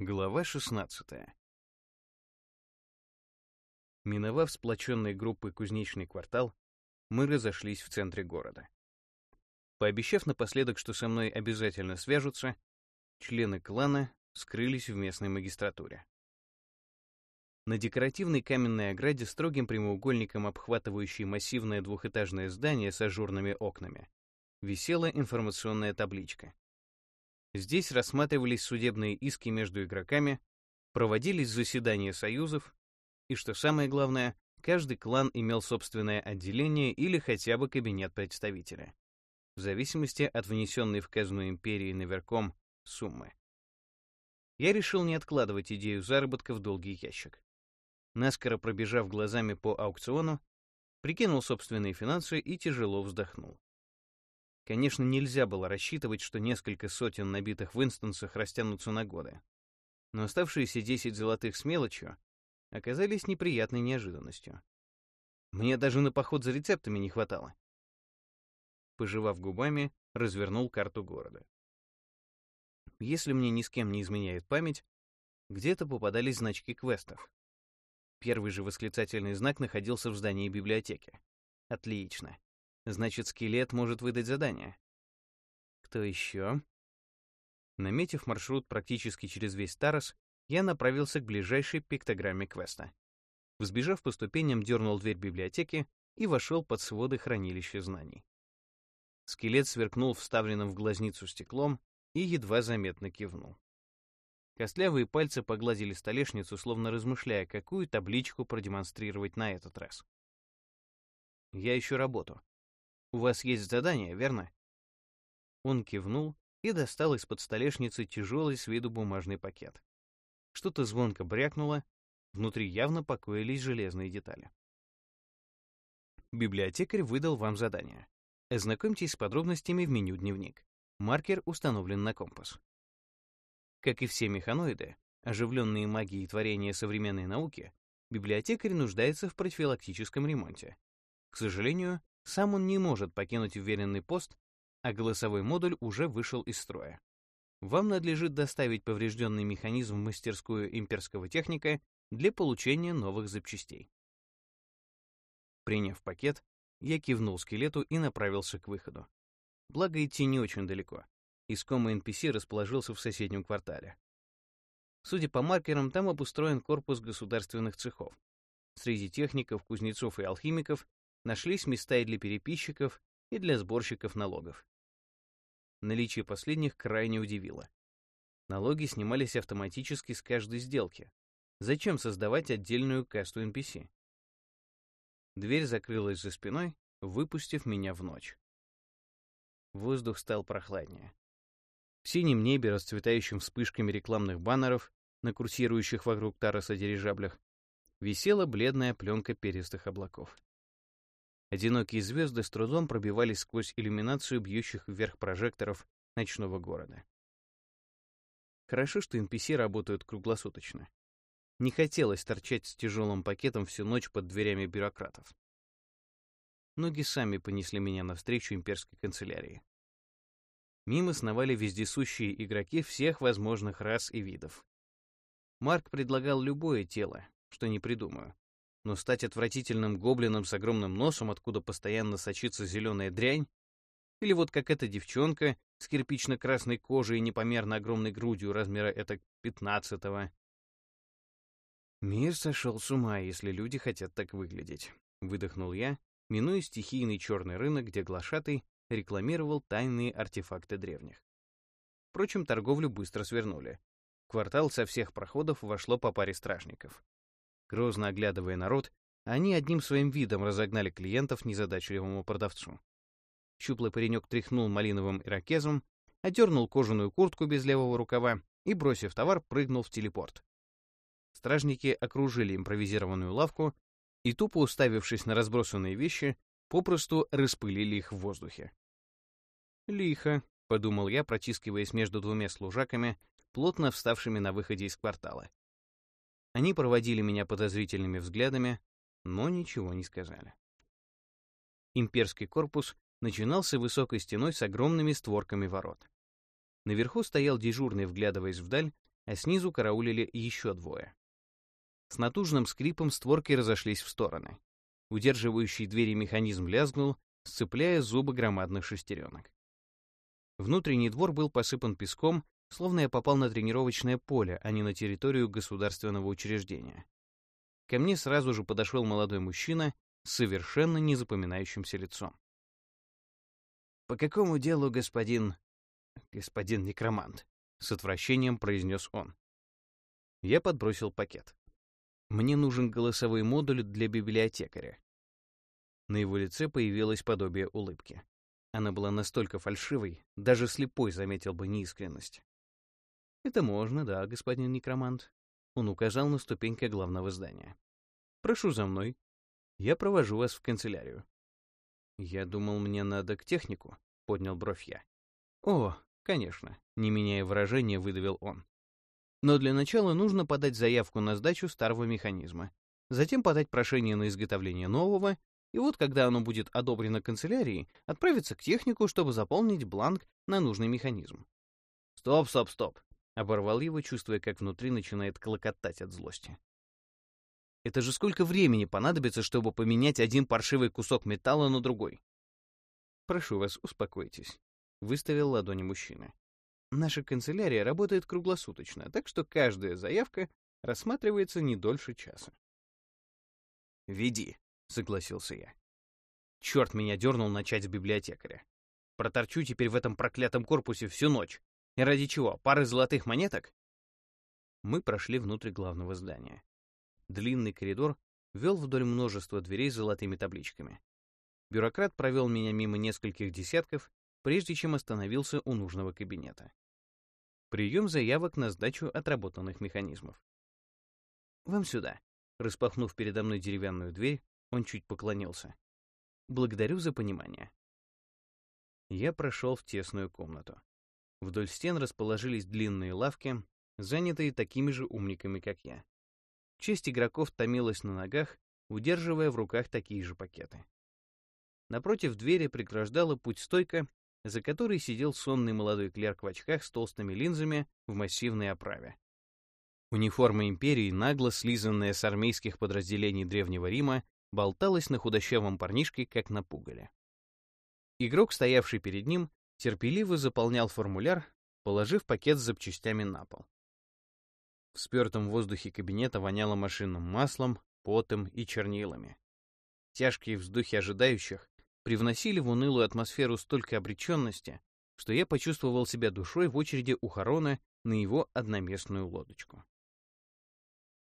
Глава 16. Миновав сплоченной группой кузнечный квартал, мы разошлись в центре города. Пообещав напоследок, что со мной обязательно свяжутся, члены клана скрылись в местной магистратуре. На декоративной каменной ограде строгим прямоугольником, обхватывающей массивное двухэтажное здание с ажурными окнами, висела информационная табличка. Здесь рассматривались судебные иски между игроками, проводились заседания союзов, и, что самое главное, каждый клан имел собственное отделение или хотя бы кабинет представителя, в зависимости от внесенной в казну империи наверхом суммы. Я решил не откладывать идею заработка в долгий ящик. Наскоро пробежав глазами по аукциону, прикинул собственные финансы и тяжело вздохнул. Конечно, нельзя было рассчитывать, что несколько сотен набитых в инстансах растянутся на годы. Но оставшиеся 10 золотых с мелочью оказались неприятной неожиданностью. Мне даже на поход за рецептами не хватало. Пожевав губами, развернул карту города. Если мне ни с кем не изменяет память, где-то попадались значки квестов. Первый же восклицательный знак находился в здании библиотеки. Отлично. Значит, скелет может выдать задание. Кто еще? Наметив маршрут практически через весь Тарас, я направился к ближайшей пиктограмме квеста. Взбежав по ступеням, дернул дверь библиотеки и вошел под своды хранилища знаний. Скелет сверкнул вставленным в глазницу стеклом и едва заметно кивнул. Костлявые пальцы погладили столешницу, словно размышляя, какую табличку продемонстрировать на этот раз. Я ищу работу. У вас есть задание, верно?» Он кивнул и достал из-под столешницы тяжелый с виду бумажный пакет. Что-то звонко брякнуло, внутри явно покоились железные детали. Библиотекарь выдал вам задание. Ознакомьтесь с подробностями в меню «Дневник». Маркер установлен на компас. Как и все механоиды, оживленные магией творения современной науки, библиотекарь нуждается в профилактическом ремонте. К сожалению, сам он не может покинуть уверенный пост, а голосовой модуль уже вышел из строя. Вам надлежит доставить поврежденный механизм в мастерскую имперского техника для получения новых запчастей. Приняв пакет, я кивнул скелету и направился к выходу. Благо идти не очень далеко. Искомый NPC расположился в соседнем квартале. Судя по маркерам, там обустроен корпус государственных цехов. Среди техников, кузнецов и алхимиков нашлись места и для переписчиков, и для сборщиков налогов. Наличие последних крайне удивило. Налоги снимались автоматически с каждой сделки. Зачем создавать отдельную касту NPC? Дверь закрылась за спиной, выпустив меня в ночь. Воздух стал прохладнее. В синем небе, расцветающем вспышками рекламных баннеров на курсирующих вокруг Тараса дирижаблях, висела бледная пленка перистых облаков. Одинокие звезды с трудом пробивались сквозь иллюминацию бьющих вверх прожекторов ночного города. Хорошо, что NPC работают круглосуточно. Не хотелось торчать с тяжелым пакетом всю ночь под дверями бюрократов. Ноги сами понесли меня навстречу имперской канцелярии. Мимо сновали вездесущие игроки всех возможных рас и видов. Марк предлагал любое тело, что не придумаю, но стать отвратительным гоблином с огромным носом, откуда постоянно сочится зеленая дрянь, или вот как эта девчонка с кирпично-красной кожей и непомерно огромной грудью размера это пятнадцатого. «Мир сошел с ума, если люди хотят так выглядеть», — выдохнул я, минуя стихийный черный рынок, где глашатый рекламировал тайные артефакты древних. Впрочем, торговлю быстро свернули. В квартал со всех проходов вошло по паре стражников. Грозно оглядывая народ, они одним своим видом разогнали клиентов незадачливому продавцу. Щуплый паренек тряхнул малиновым ирокезом, одернул кожаную куртку без левого рукава и, бросив товар, прыгнул в телепорт. Стражники окружили импровизированную лавку и, тупо уставившись на разбросанные вещи, попросту распылили их в воздухе. «Лихо», — подумал я, протискиваясь между двумя служаками, плотно вставшими на выходе из квартала. Они проводили меня подозрительными взглядами, но ничего не сказали. Имперский корпус начинался высокой стеной с огромными створками ворот. Наверху стоял дежурный, вглядываясь вдаль, а снизу караулили еще двое. С натужным скрипом створки разошлись в стороны. Удерживающий двери механизм лязгнул, сцепляя зубы громадных шестеренок. Внутренний двор был посыпан песком, словно я попал на тренировочное поле, а не на территорию государственного учреждения. Ко мне сразу же подошел молодой мужчина с совершенно незапоминающимся лицом. «По какому делу, господин... господин некромант?» — с отвращением произнес он. Я подбросил пакет. «Мне нужен голосовой модуль для библиотекаря». На его лице появилось подобие улыбки. Она была настолько фальшивой, даже слепой заметил бы неискренность. «Это можно, да, господин некромант», — он указал на ступеньки главного здания. «Прошу за мной. Я провожу вас в канцелярию». «Я думал, мне надо к технику», — поднял бровь я. «О, конечно», — не меняя выражения, выдавил он. «Но для начала нужно подать заявку на сдачу старого механизма, затем подать прошение на изготовление нового и вот когда оно будет одобрено канцелярией, отправиться к технику, чтобы заполнить бланк на нужный механизм. «Стоп, стоп, стоп!» — оборвал его, чувствуя, как внутри начинает клокотать от злости. «Это же сколько времени понадобится, чтобы поменять один паршивый кусок металла на другой?» «Прошу вас, успокойтесь», — выставил ладони мужчина. «Наша канцелярия работает круглосуточно, так что каждая заявка рассматривается не дольше часа». «Веди», — согласился я. Черт меня дернул начать с библиотекаря. Проторчу теперь в этом проклятом корпусе всю ночь. И ради чего? Пары золотых монеток? Мы прошли внутрь главного здания. Длинный коридор вел вдоль множества дверей с золотыми табличками. Бюрократ провел меня мимо нескольких десятков, прежде чем остановился у нужного кабинета. Прием заявок на сдачу отработанных механизмов. «Вам сюда», — распахнув передо мной деревянную дверь, он чуть поклонился. «Благодарю за понимание». Я прошел в тесную комнату. Вдоль стен расположились длинные лавки, занятые такими же умниками, как я. Часть игроков томилась на ногах, удерживая в руках такие же пакеты. Напротив двери преграждала путь стойка, за которой сидел сонный молодой клерк в очках с толстыми линзами в массивной оправе. Униформа империи, нагло слизанная с армейских подразделений Древнего Рима, болталась на худощавом парнишке, как на пугале. Игрок, стоявший перед ним, терпеливо заполнял формуляр, положив пакет с запчастями на пол. В спертом воздухе кабинета воняло машинным маслом, потом и чернилами. Тяжкие вздохи ожидающих привносили в унылую атмосферу столько обреченности, что я почувствовал себя душой в очереди у Харона на его одноместную лодочку.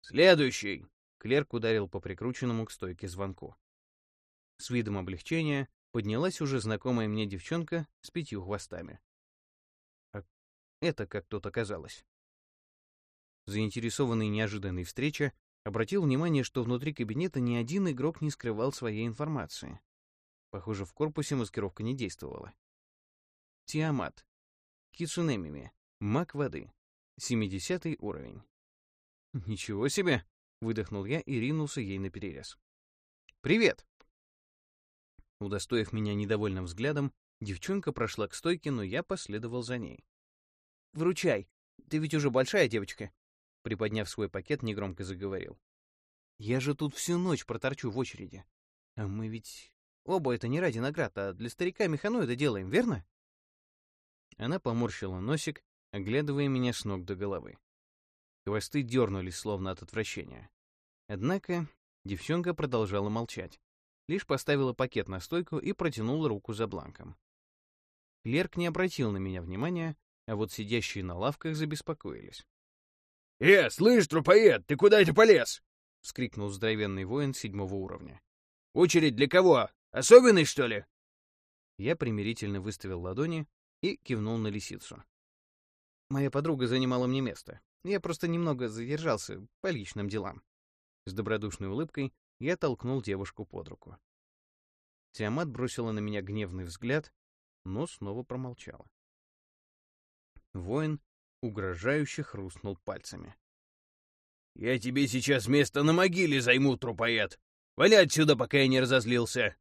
«Следующий!» Клерк ударил по прикрученному к стойке звонку. С видом облегчения поднялась уже знакомая мне девчонка с пятью хвостами. А это как тут оказалось. Заинтересованный неожиданной встрече, обратил внимание, что внутри кабинета ни один игрок не скрывал своей информации. Похоже, в корпусе маскировка не действовала. Тиамат. Кицунемими. Маг воды. 70 уровень. Ничего себе! Выдохнул я и ринулся ей на перерез. «Привет!» Удостоив меня недовольным взглядом, девчонка прошла к стойке, но я последовал за ней. «Вручай! Ты ведь уже большая девочка!» Приподняв свой пакет, негромко заговорил. «Я же тут всю ночь проторчу в очереди. А мы ведь оба это не ради наград, а для старика механоида делаем, верно?» Она поморщила носик, оглядывая меня с ног до головы. Хвосты дернулись, словно от отвращения. Однако девчонка продолжала молчать. Лишь поставила пакет на стойку и протянула руку за бланком. Клерк не обратил на меня внимания, а вот сидящие на лавках забеспокоились. «Э, слышь, трупоед, ты куда это полез?» — вскрикнул здоровенный воин седьмого уровня. «Очередь для кого? Особенный, что ли?» Я примирительно выставил ладони и кивнул на лисицу. Моя подруга занимала мне место. Я просто немного задержался по личным делам. С добродушной улыбкой я толкнул девушку под руку. Тиамат бросила на меня гневный взгляд, но снова промолчала. Воин угрожающе хрустнул пальцами. «Я тебе сейчас место на могиле займу, трупоед! Вали отсюда, пока я не разозлился!»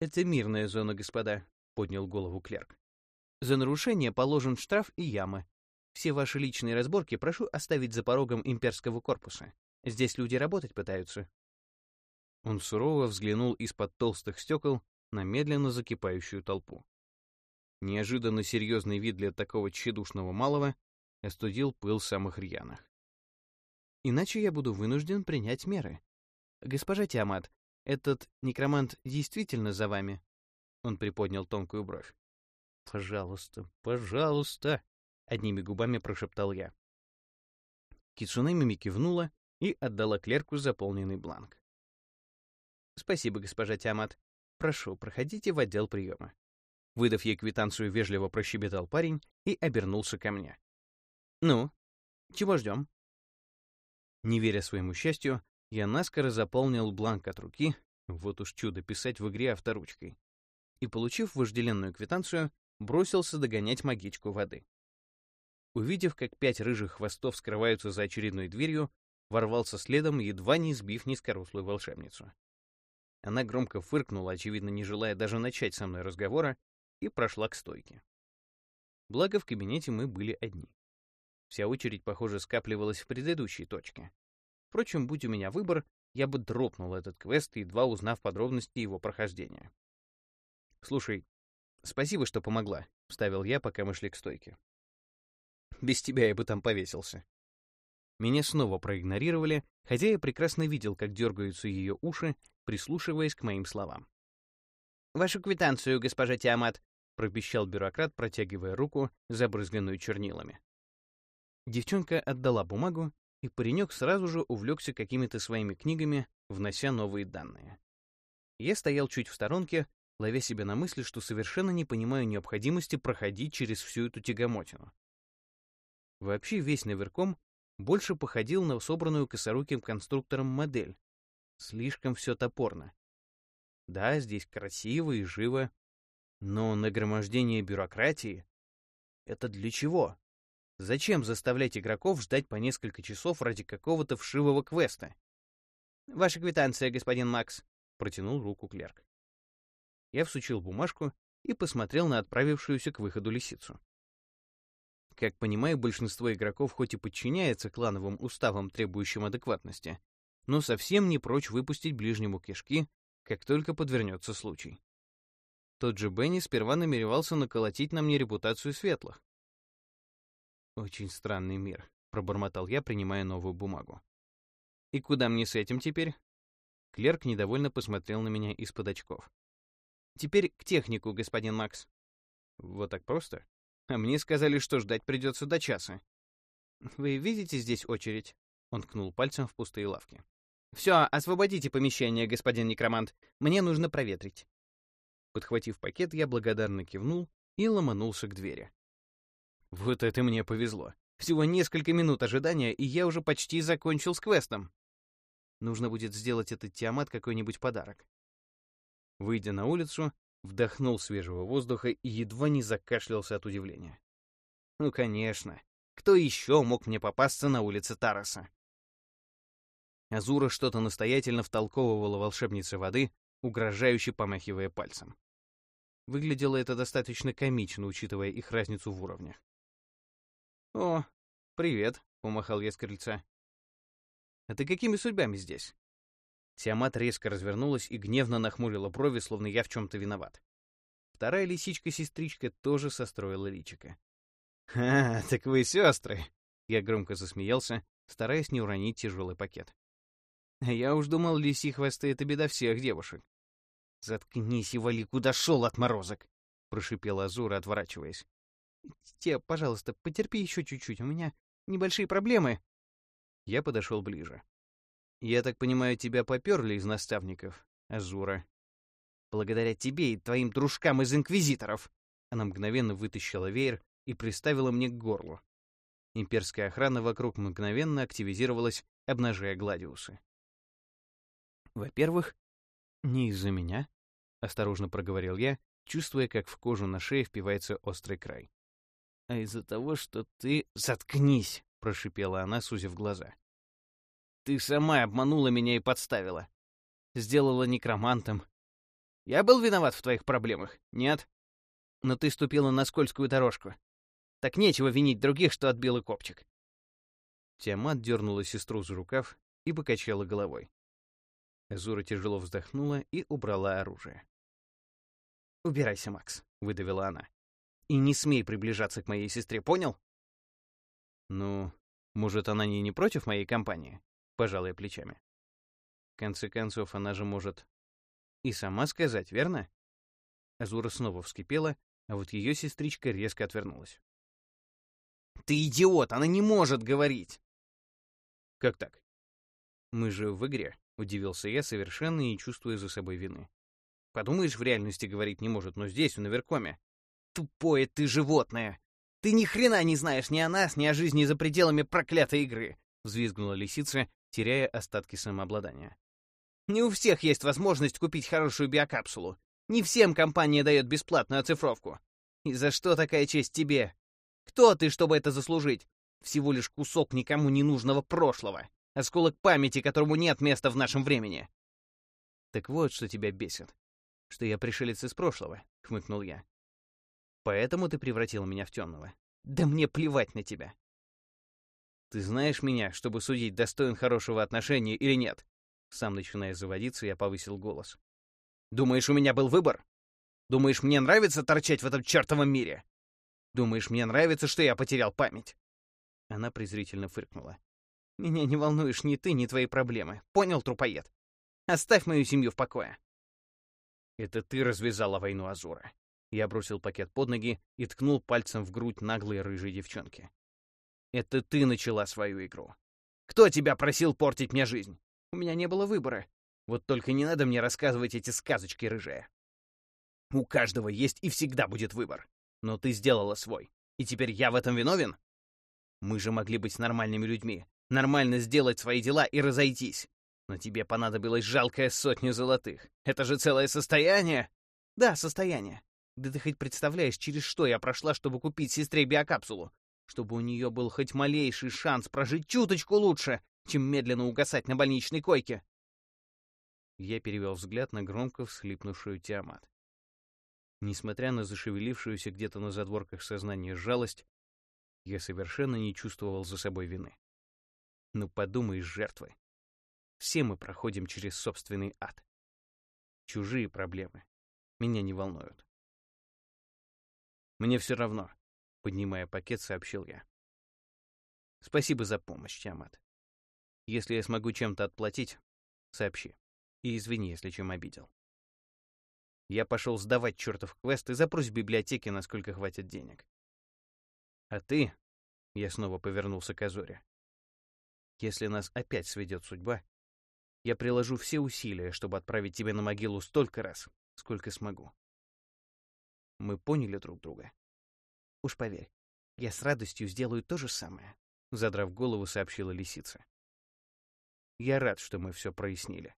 «Это мирная зона, господа», — поднял голову клерк. «За нарушение положен штраф и яма. Все ваши личные разборки прошу оставить за порогом имперского корпуса. Здесь люди работать пытаются». Он сурово взглянул из-под толстых стекол на медленно закипающую толпу. Неожиданно серьезный вид для такого тщедушного малого остудил пыл самых рьяных. «Иначе я буду вынужден принять меры. Госпожа Тиамат, этот некромант действительно за вами?» Он приподнял тонкую бровь. «Пожалуйста, пожалуйста!» — одними губами прошептал я. Кицуне Мими кивнула и отдала клерку заполненный бланк. «Спасибо, госпожа Тиамат. Прошу, проходите в отдел приема». Выдав ей квитанцию, вежливо прощебетал парень и обернулся ко мне. «Ну, чего ждем?» Не веря своему счастью, я наскоро заполнил бланк от руки, вот уж чудо писать в игре авторучкой, и, получив вожделенную квитанцию, бросился догонять магичку воды. Увидев, как пять рыжих хвостов скрываются за очередной дверью, ворвался следом, едва не сбив низкорослую волшебницу. Она громко фыркнула, очевидно, не желая даже начать со мной разговора, и прошла к стойке. Благо, в кабинете мы были одни. Вся очередь, похоже, скапливалась в предыдущей точке. Впрочем, будь у меня выбор, я бы дропнул этот квест, едва узнав подробности его прохождения. «Слушай, спасибо, что помогла», — вставил я, пока мы шли к стойке. Без тебя я бы там повесился. Меня снова проигнорировали, хотя я прекрасно видел, как дергаются ее уши, прислушиваясь к моим словам. «Вашу квитанцию, госпожа Тиамат», — пропищал бюрократ, протягивая руку, забрызганную чернилами. Девчонка отдала бумагу, и паренек сразу же увлекся какими-то своими книгами, внося новые данные. Я стоял чуть в сторонке, ловя себя на мысли, что совершенно не понимаю необходимости проходить через всю эту тягомотину. Вообще весь наверком больше походил на собранную косоруким конструктором модель. Слишком все топорно. Да, здесь красиво и живо, но нагромождение бюрократии — это для чего? Зачем заставлять игроков ждать по несколько часов ради какого-то вшивого квеста? «Ваша квитанция, господин Макс», — протянул руку клерк. Я всучил бумажку и посмотрел на отправившуюся к выходу лисицу. Как понимаю, большинство игроков хоть и подчиняется клановым уставам, требующим адекватности, но совсем не прочь выпустить ближнему кишки, как только подвернется случай. Тот же Бенни сперва намеревался наколотить на мне репутацию светлых. «Очень странный мир», — пробормотал я, принимая новую бумагу. «И куда мне с этим теперь?» Клерк недовольно посмотрел на меня из-под очков. «Теперь к технику, господин Макс». «Вот так просто?» А мне сказали, что ждать придется до часа. Вы видите здесь очередь? Он ткнул пальцем в пустые лавки. Все, освободите помещение, господин некромант. Мне нужно проветрить. Подхватив пакет, я благодарно кивнул и ломанулся к двери. Вот это мне повезло. Всего несколько минут ожидания, и я уже почти закончил с квестом. Нужно будет сделать этот Тиамат какой-нибудь подарок. Выйдя на улицу, вдохнул свежего воздуха и едва не закашлялся от удивления. Ну, конечно. Кто еще мог мне попасться на улице Тараса? Азура что-то настоятельно втолковывала волшебнице воды, угрожающе помахивая пальцем. Выглядело это достаточно комично, учитывая их разницу в уровнях. «О, привет», — помахал я с крыльца. «А ты какими судьбами здесь?» Тиамат резко развернулась и гневно нахмурила брови, словно я в чем-то виноват. Вторая лисичка-сестричка тоже состроила личико. «Ха, так вы сестры!» Я громко засмеялся, стараясь не уронить тяжелый пакет. «Я уж думал, лиси хвосты — это беда всех девушек». «Заткнись и вали, куда шел, отморозок!» — прошипела Азура, отворачиваясь. «Те, пожалуйста, потерпи еще чуть-чуть, у меня небольшие проблемы». Я подошел ближе. Я так понимаю, тебя поперли из наставников, Азура. Благодаря тебе и твоим дружкам из инквизиторов. Она мгновенно вытащила веер и приставила мне к горлу. Имперская охрана вокруг мгновенно активизировалась, обнажая гладиусы. Во-первых, не из-за меня, осторожно проговорил я, чувствуя, как в кожу на шее впивается острый край. А из-за того, что ты заткнись, прошипела она, сузив глаза. Ты сама обманула меня и подставила. Сделала некромантом. Я был виноват в твоих проблемах? Нет. Но ты ступила на скользкую дорожку. Так нечего винить других, что отбил и копчик. Тиамат дернула сестру за рукав и покачала головой. Зура тяжело вздохнула и убрала оружие. «Убирайся, Макс», — выдавила она. «И не смей приближаться к моей сестре, понял?» «Ну, может, она не, не против моей компании?» — пожалуй плечами. В конце концов, она же может и сама сказать, верно? Азура снова вскипела, а вот ее сестричка резко отвернулась. «Ты идиот! Она не может говорить!» «Как так?» «Мы же в игре», — удивился я, совершенно не чувствуя за собой вины. «Подумаешь, в реальности говорить не может, но здесь, в Наверкоме». «Тупое ты животное! Ты ни хрена не знаешь ни о нас, ни о жизни за пределами проклятой игры!» — взвизгнула лисица, теряя остатки самообладания. «Не у всех есть возможность купить хорошую биокапсулу. Не всем компания дает бесплатную оцифровку. И за что такая честь тебе? Кто ты, чтобы это заслужить? Всего лишь кусок никому не нужного прошлого. Осколок памяти, которому нет места в нашем времени. Так вот, что тебя бесит. Что я пришелец из прошлого, хмыкнул я. Поэтому ты превратил меня в темного. Да мне плевать на тебя. Ты знаешь меня, чтобы судить, достоин хорошего отношения или нет? Сам начиная заводиться, я повысил голос. Думаешь, у меня был выбор? Думаешь, мне нравится торчать в этом чертовом мире? Думаешь, мне нравится, что я потерял память?» Она презрительно фыркнула. Меня не волнуешь ни ты, ни твои проблемы. Понял, трупоед? Оставь мою семью в покое. Это ты развязала войну Азура. Я бросил пакет под ноги и ткнул пальцем в грудь наглой рыжей девчонки. Это ты начала свою игру. Кто тебя просил портить мне жизнь? У меня не было выбора. Вот только не надо мне рассказывать эти сказочки рыжие. У каждого есть и всегда будет выбор. Но ты сделала свой. И теперь я в этом виновен? Мы же могли быть нормальными людьми, нормально сделать свои дела и разойтись. Но тебе понадобилась жалкая сотня золотых. Это же целое состояние!» «Да, состояние. Да ты хоть представляешь, через что я прошла, чтобы купить сестре биокапсулу? Чтобы у нее был хоть малейший шанс прожить чуточку лучше, чем медленно угасать на больничной койке!» Я перевел взгляд на громко всхлипнувшую Тиамат. Несмотря на зашевелившуюся где-то на задворках сознания жалость, я совершенно не чувствовал за собой вины. Ну подумай, жертвы. Все мы проходим через собственный ад. Чужие проблемы меня не волнуют. Мне все равно, поднимая пакет, сообщил я. Спасибо за помощь, Тиамат. Если я смогу чем-то отплатить, сообщи. И извини, если чем обидел. Я пошел сдавать чертов квест и запрос в библиотеке, насколько хватит денег. А ты, я снова повернулся к Азоре, если нас опять сведет судьба, я приложу все усилия, чтобы отправить тебя на могилу столько раз, сколько смогу. Мы поняли друг друга. Уж поверь, я с радостью сделаю то же самое, задрав голову, сообщила лисица. Я рад, что мы все прояснили.